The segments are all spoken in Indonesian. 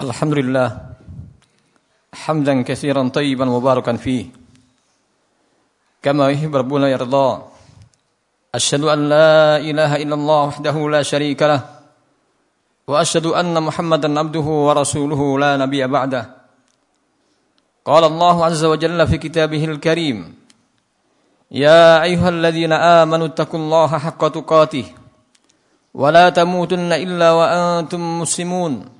الحمد لله حمدا كثيرا طيبا مباركا فيه. كما يحب ربنا يرضى. أشهد أن لا إله إلا الله وحده لا شريك له. وأشهد أن محمدا عبده ورسوله لا نبي بعده. قال الله عز وجل في كتابه الكريم يا أيها الذين آمنوا اتقوا الله حق تقاته. ولا تموتن إلا وأنتم مسلمون.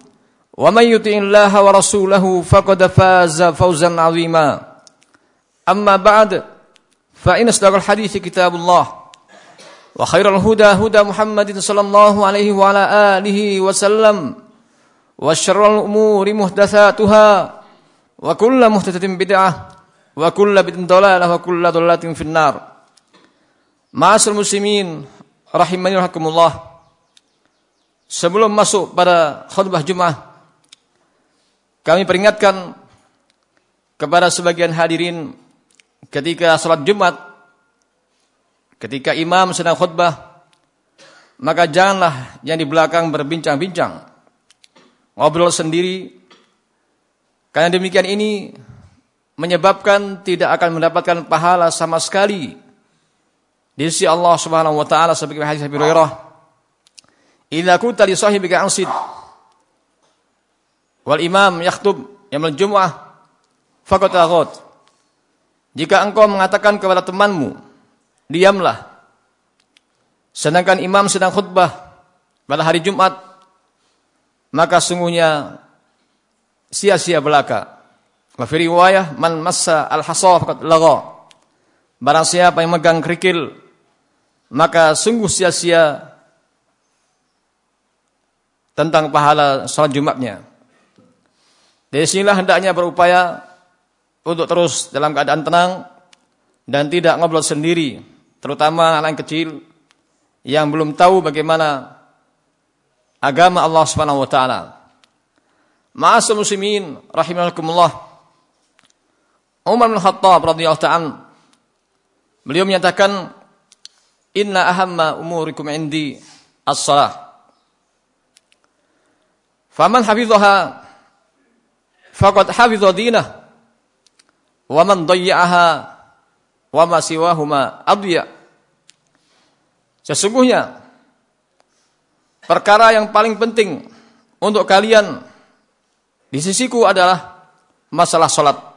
ومن يطع الله ورسوله فقد فاز فوزا عظيما. أما بعد فإن أصدق الحديث كتاب الله. وخير الهدى هدى محمد صلى الله عليه وعلى آله وسلم. وشر الأمور محدثاتها. وكل محدثة بدعة. وكل بدعة ضلالة. وكل ضلالة في النار. معاشر المسلمين rahimani rahimakumullah Sebelum masuk pada khutbah Jumat kami peringatkan kepada sebagian hadirin ketika salat Jumat ketika imam sedang khutbah maka janganlah yang di belakang berbincang-bincang ngobrol sendiri. Karena demikian ini menyebabkan tidak akan mendapatkan pahala sama sekali di sisi Allah Subhanahu wa taala sebagai hadis Abi Hurairah. Idza kunta li sahibika ansid wal imam yakhtub yaumul jumu'ah faqad aghad jika engkau mengatakan kepada temanmu diamlah. Sedangkan imam sedang khutbah pada hari Jumat maka sungguhnya sia-sia belaka. Wa fi man massa al hasa faqad lagha. Barang siapa yang megang kerikil maka sungguh sia-sia tentang pahala salat Jumatnya dari sinilah hendaknya berupaya untuk terus dalam keadaan tenang dan tidak ngobrol sendiri, terutama anak yang kecil yang belum tahu bagaimana agama Allah Subhanahu wa taala. Ma'asal muslimin rahimakumullah. Umar bin Khattab radhiyallahu ta'ala beliau menyatakan inna ahamma umurikum indi as-salah. Faman hafidhaha faqad hafidha dinah. Wa man dayya'aha wa ma siwahuma adya. Sesungguhnya perkara yang paling penting untuk kalian di sisiku adalah masalah salat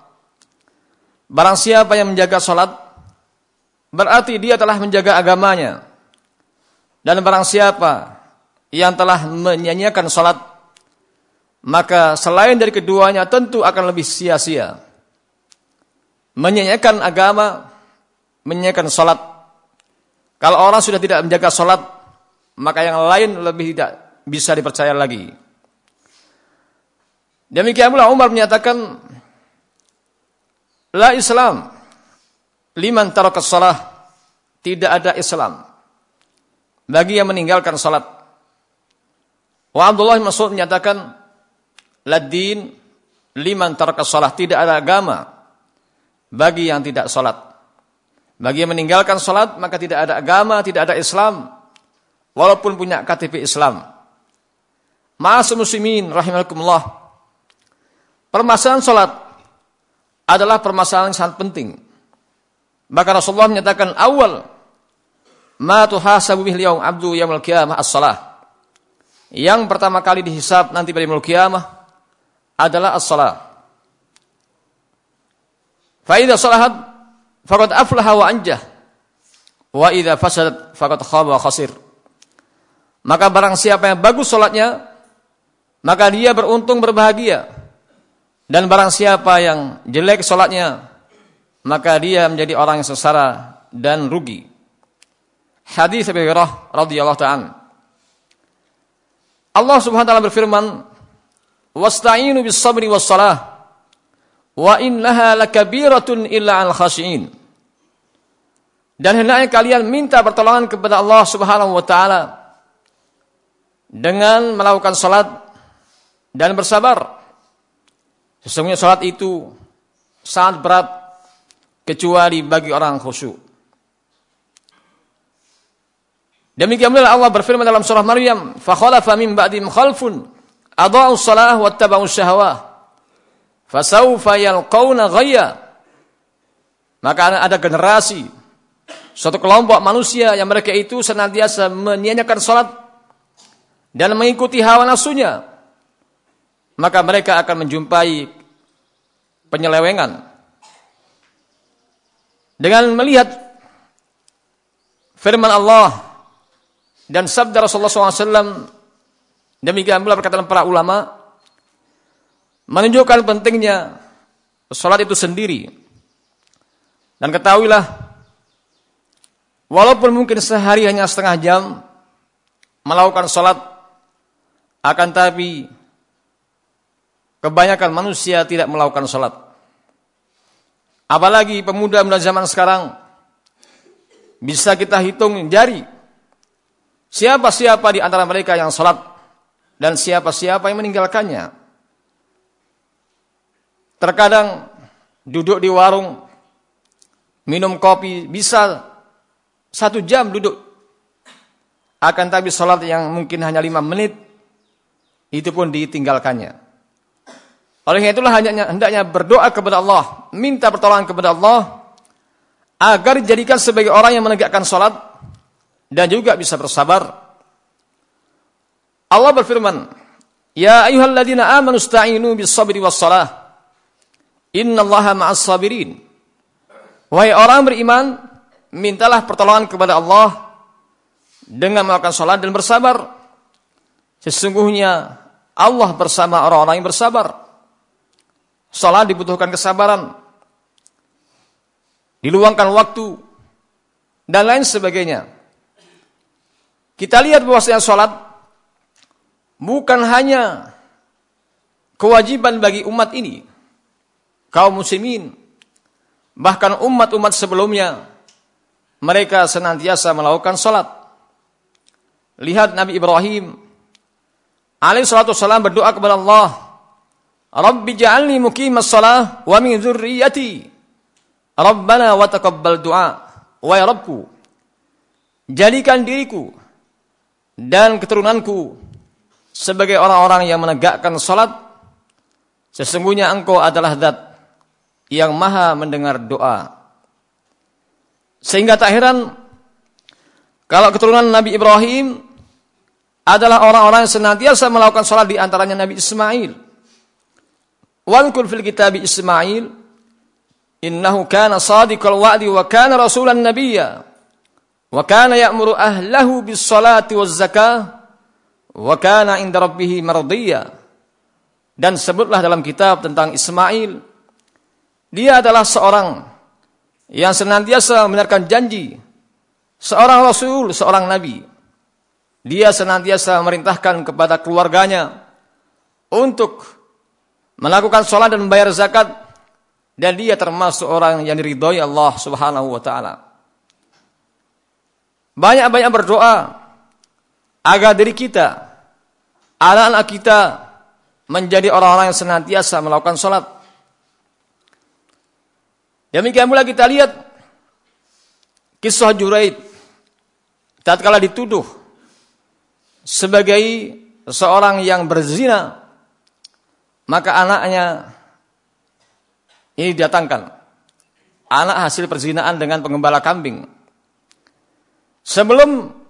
barang siapa yang menjaga salat berarti dia telah menjaga agamanya. Dan barang siapa yang telah menyanyiakan salat maka selain dari keduanya tentu akan lebih sia-sia. Menyanyikan agama, menyanyikan salat. Kalau orang sudah tidak menjaga salat, maka yang lain lebih tidak bisa dipercaya lagi. Demikian pula Umar menyatakan, La Islam, liman taraka salah, tidak ada Islam. Bagi yang meninggalkan salat. Wa Abdullah Mas'ud menyatakan, ladin liman taraka salat tidak ada agama bagi yang tidak salat. Bagi yang meninggalkan salat maka tidak ada agama tidak ada Islam walaupun punya KTP Islam. Ma'asum muslimin rahimakumullah permasalahan salat adalah permasalahan yang sangat penting. Maka Rasulullah menyatakan awal ma tuhasabu bihi yaum abdu yaumil qiyamah as-salah. Yang pertama kali dihisab nanti pada yaumul qiyamah adalah as-salat. Fa idza salahat faqad aflaha wa anjah. Wa idza fasadat faqad wa khasir. Maka barang siapa yang bagus salatnya, maka dia beruntung berbahagia. Dan barang siapa yang jelek salatnya, maka dia menjadi orang yang sengsara dan rugi. Hadis Abi Hurairah radhiyallahu ta'ala. Allah Subhanahu wa taala berfirman, Wasta'inu bis sabri was salah. Wa innaha lakabiratun illa al khashiin. Dan hendaknya kalian minta pertolongan kepada Allah Subhanahu wa taala dengan melakukan salat dan bersabar. Sesungguhnya salat itu sangat berat kecuali bagi orang khusyuk. Demikian pula Allah berfirman dalam surah Maryam, "Fa khalafa min ba'dihim khalfun adaa'us shalah wattaba'us syahawah. Fasawfa yalqauna ghayya." Maka ada generasi suatu kelompok manusia yang mereka itu senantiasa menyanyikan salat dan mengikuti hawa nafsunya. Maka mereka akan menjumpai penyelewengan. Dengan melihat firman Allah dan sabda Rasulullah SAW demikian pula perkataan para ulama menunjukkan pentingnya sholat itu sendiri. Dan ketahuilah walaupun mungkin sehari hanya setengah jam melakukan sholat akan tapi kebanyakan manusia tidak melakukan sholat. Apalagi pemuda-pemuda zaman sekarang bisa kita hitung jari Siapa-siapa di antara mereka yang sholat dan siapa-siapa yang meninggalkannya. Terkadang duduk di warung, minum kopi, bisa satu jam duduk. Akan tapi sholat yang mungkin hanya lima menit, itu pun ditinggalkannya. Oleh itulah hanya hendaknya berdoa kepada Allah, minta pertolongan kepada Allah, agar dijadikan sebagai orang yang menegakkan sholat, dan juga bisa bersabar. Allah berfirman, "Ya ayyuhalladzina amanu ista'inu bis-sabri was-salah. Innallaha ma'as sabirin." Wahai orang beriman, mintalah pertolongan kepada Allah dengan melakukan salat dan bersabar. Sesungguhnya Allah bersama orang-orang yang bersabar. Salat dibutuhkan kesabaran. Diluangkan waktu dan lain sebagainya. Kita lihat bahwasanya sholat bukan hanya kewajiban bagi umat ini, kaum muslimin, bahkan umat-umat sebelumnya, mereka senantiasa melakukan sholat. Lihat Nabi Ibrahim alaihi salatu salam berdoa kepada Allah, Rabbi ja'alni muqimas salah wa min dzurriyyati. Rabbana wa taqabbal du'a. Wa ya Rabbku, jadikan diriku dan keturunanku sebagai orang-orang yang menegakkan salat sesungguhnya engkau adalah zat yang maha mendengar doa. Sehingga tak heran kalau keturunan Nabi Ibrahim adalah orang-orang yang senantiasa melakukan salat di antaranya Nabi Ismail. Wadhkur fil kitab Ismail innahu kana sadiqal wa'di wa kana rasulan nabiyya Wa kana ya'muru ahlahu bis salati waz zakah wa kana inda rabbih. Dan sebutlah dalam kitab tentang Ismail dia adalah seorang yang senantiasa membenarkan janji seorang rasul, seorang nabi. Dia senantiasa memerintahkan kepada keluarganya untuk melakukan sholat dan membayar zakat dan dia termasuk orang yang diridhoi Allah Subhanahu wa taala. Banyak-banyak berdoa agar diri kita, anak-anak kita menjadi orang-orang yang senantiasa melakukan sholat. Demikian pula kita lihat kisah Juraid. Tatkala dituduh sebagai seorang yang berzina maka anaknya ini datangkan anak hasil perzinaan dengan pengembala kambing. Sebelum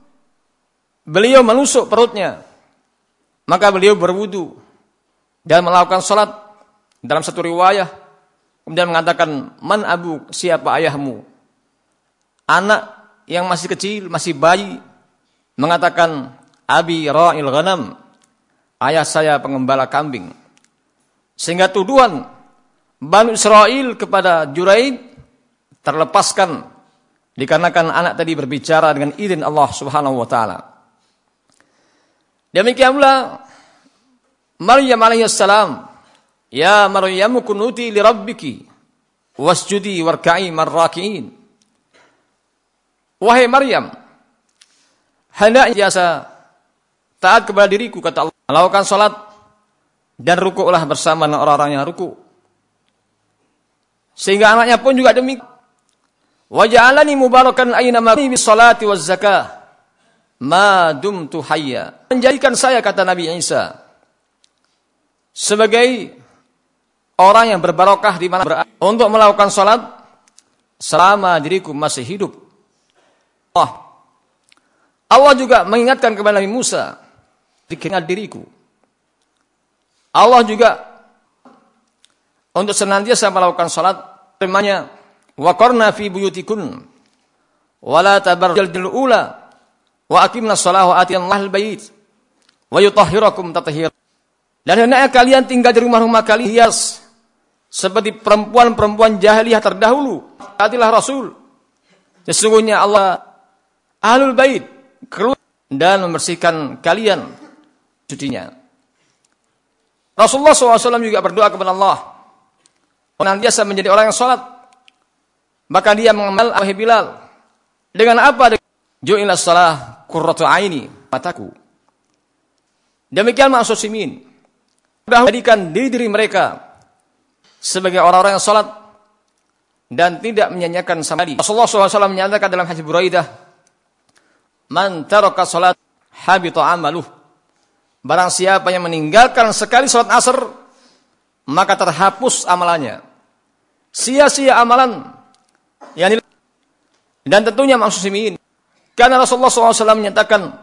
beliau menusuk perutnya, maka beliau berwudu dan melakukan sholat dalam satu riwayah. Kemudian mengatakan, man abu, siapa ayahmu? Anak yang masih kecil, masih bayi, mengatakan, abi ra'il ghanam, ayah saya pengembala kambing. Sehingga tuduhan Banu Israel kepada Juraid terlepaskan Dikarenakan anak tadi berbicara dengan izin Allah Subhanahu wa taala. Demikian pula Maryam alaihissalam Ya Maryamu kunuti li rabbiki wasjudi warka'i marrakiin. Wahai Maryam, hendak biasa taat kepada diriku kata Allah. Melakukan salat dan rukuklah bersama dengan orang-orang yang ruku. Sehingga anaknya pun juga demikian. Waja'alani mubarakan aina ma bis salati waz zakah ma dumtu hayya. Menjadikan saya kata Nabi Isa sebagai orang yang berbarokah di mana berada untuk melakukan salat selama diriku masih hidup. Allah. Allah juga mengingatkan kepada Nabi Musa, dikenal diriku. Allah juga untuk senantiasa melakukan salat firman-Nya, "Wa qarna fi buyutikun wa la tabarrajal ula wa aqimna shalah wa atiyallahu al-bait wa yutahhirakum tathhira." Dan hendaknya kalian tinggal di rumah-rumah kalian hias seperti perempuan-perempuan jahiliyah terdahulu. Hatilah Rasul. Sesungguhnya Allah Ahlul Bait dan membersihkan kalian sucinya. Rasulullah SAW juga berdoa kepada Allah. Orang biasa menjadi orang yang sholat. Maka dia mengamal Abu Bilal. Dengan apa? Ju'ilah salah kurratu aini. Mataku. Demikian maksud simin. Jadikan diri, diri mereka sebagai orang-orang yang salat dan tidak menyanyikan sama Rasulullah SAW menyatakan dalam hadis Buraidah, "Man taraka salat habita amaluh." Barang siapa yang meninggalkan sekali salat asar, maka terhapus amalannya. Sia-sia amalan yang dan tentunya maksud Karena Rasulullah SAW menyatakan,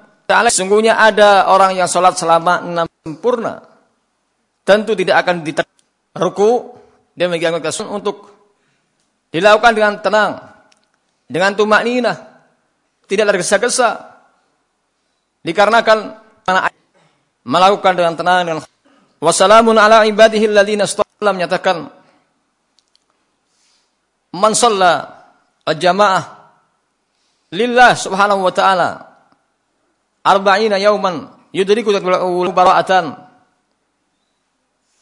sungguhnya ada orang yang salat selama enam sempurna. Tentu tidak akan diterima ruku, Demikian kita untuk dilakukan dengan tenang, dengan tumak ninah, tidak tergesa-gesa. Dikarenakan melakukan dengan tenang dengan wassalamun ala ibadihi istaqala menyatakan man al-jamaah lillah subhanahu wa ta'ala arba'ina yauman yudriku bara'atan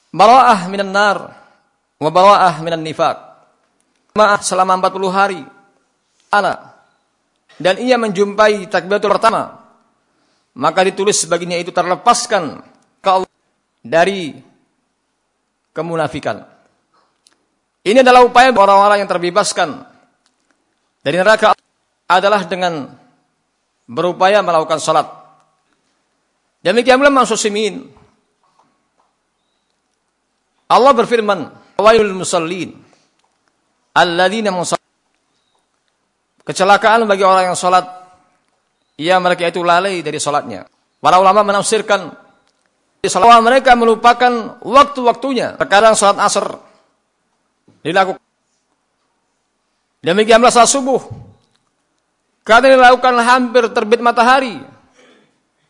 bara'ah minan nar wa bara'ah minan nifaq. Maaf selama 40 hari. Ana dan ia menjumpai takbiratul pertama maka ditulis sebagiannya itu terlepaskan ke Allah dari kemunafikan. Ini adalah upaya orang-orang yang terbebaskan dari neraka adalah dengan berupaya melakukan salat. Demikian pula maksud simin. Allah berfirman, Wailul musallin. Alladzina Kecelakaan bagi orang yang salat ia mereka itu lalai dari salatnya. Para ulama menafsirkan bahwa mereka melupakan waktu-waktunya. Terkadang salat asar dilakukan. Demikianlah salat subuh. Karena dilakukan hampir terbit matahari.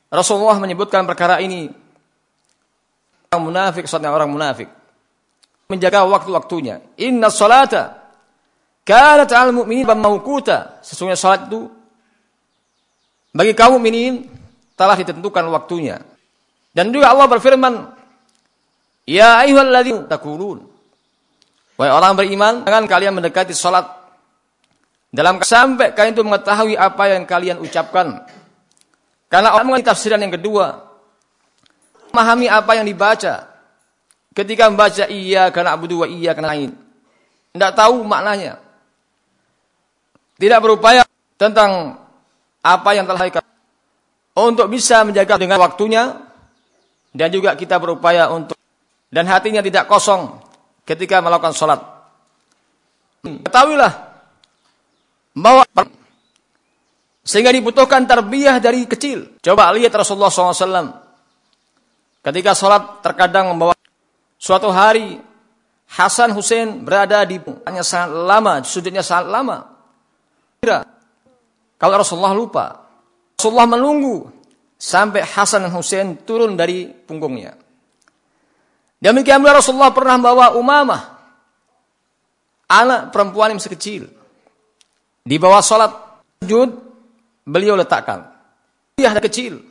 Rasulullah menyebutkan perkara ini orang munafik, saatnya orang munafik menjaga waktu-waktunya. Inna salata kanat al mu'minin mauquta. Sesungguhnya salat itu bagi kaum mukminin telah ditentukan waktunya. Dan juga Allah berfirman, Ya ayyuhalladzina taqulun. Wahai orang beriman, jangan kalian mendekati salat dalam sampai kalian itu mengetahui apa yang kalian ucapkan. Karena orang mengerti tafsiran yang kedua, memahami apa yang dibaca, Ketika membaca iya karena abu dua iya karena lain. Tidak tahu maknanya. Tidak berupaya tentang apa yang telah dikatakan. Untuk bisa menjaga dengan waktunya. Dan juga kita berupaya untuk. Dan hatinya tidak kosong ketika melakukan sholat. Ketahuilah. Bahwa sehingga dibutuhkan terbiah dari kecil. Coba lihat Rasulullah SAW. Ketika sholat terkadang membawa Suatu hari Hasan Hussein berada di hanya sangat lama, sujudnya sangat lama. Kira kalau Rasulullah lupa, Rasulullah menunggu sampai Hasan dan Hussein turun dari punggungnya. Demikian pula Rasulullah pernah bawa Umamah, anak perempuan yang masih kecil. Di bawah sholat sujud, beliau letakkan. Dia kecil.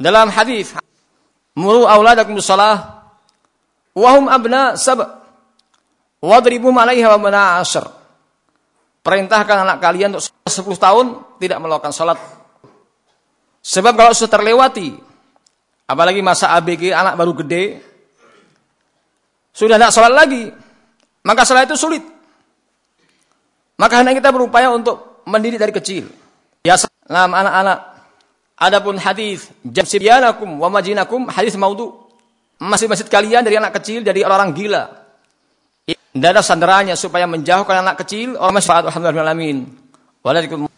Dalam hadis, muru auladakum salah Wahum abna sab. Wadribu alaiha wa mana asyr. Perintahkan anak kalian untuk 10 tahun tidak melakukan salat. Sebab kalau sudah terlewati, apalagi masa ABG anak baru gede, sudah tidak salat lagi, maka salat itu sulit. Maka hendak kita berupaya untuk mendidik dari kecil. Ya, nah anak-anak. Adapun hadis jamsibyanakum wa majinakum hadis maudhu. Masjid-masjid kalian dari anak kecil dari orang-orang gila. Tidak ada sandarannya supaya menjauhkan anak kecil orang masjid alhamdulillah alamin. Waalaikumsalam